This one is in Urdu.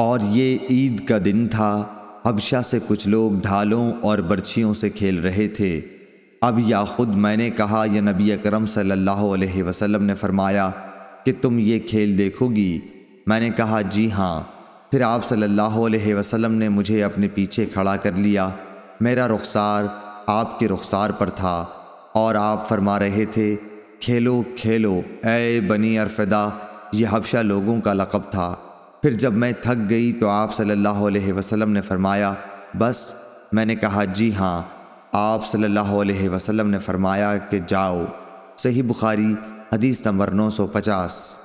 اور یہ عید کا دن تھا۔ حبشہ سے کچھ لوگ ڈھالوں اور برچھیوں سے کھیل رہے تھے۔ اب یا خود میں نے کہا، یا نبی اکرم صلی اللہ علیہ وسلم نے فرمایا کہ تم یہ کھیل دیکھو گی۔ میں نے کہا جی ہاں۔ پھر آپ صلی اللہ علیہ وسلم نے مجھے اپنے پیچھے کھڑا کر لیا۔ میرا رخسار آپ کے رخسار پر تھا۔ اور آپ فرما رہے تھے، کھیلو کھیلو۔ اے بنی ارفدا یہ حبشہ لوگوں کا لقب تھا۔ پھر جب میں تھک گئی تو آپ صلی اللہ علیہ وسلم نے فرمایا، بس، میں نے کہا جی ہاں آپ صلی اللہ علیہ وسلم نے فرمایا کہ جاؤ۔ صحیح بخاری، حدیث نمبر نو سو پچاس۔